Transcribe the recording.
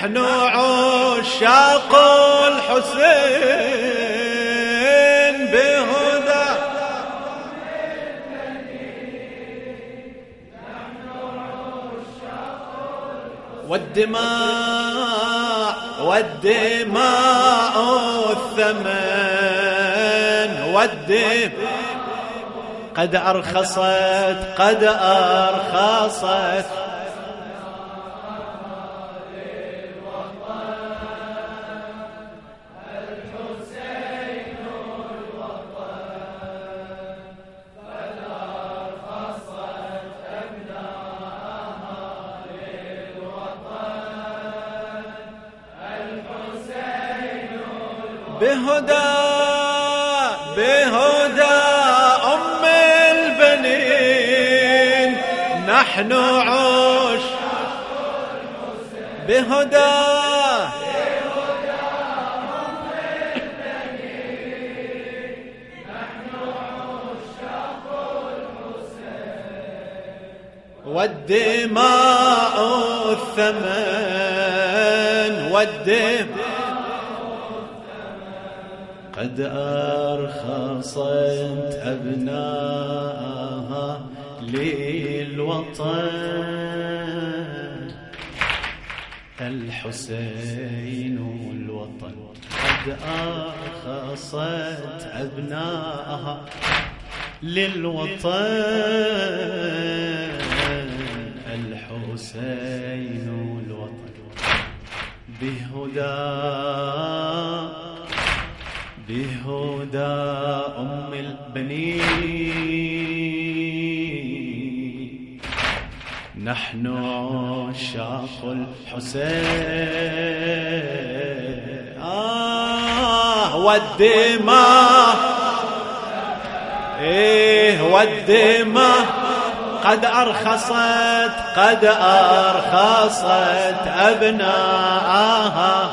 نحن عشاق الحسين بهدى. والدماء والدماء الثمن والدماء قد أرخصت قد أرخصت. بهدى بهدى أم البنين. نحن عش بهدى والدماء الثمن والدماء قد أرخصت أبناءها للوطن. الحسين الوطن. قد أرخصت أبناءها للوطن. الحسين الوطن. بهداه بهدى أم البنين. نحن عشاق الحسين. آه والدماء. إيه والدماء. قد أرخصت قد أرخصت أبناءها.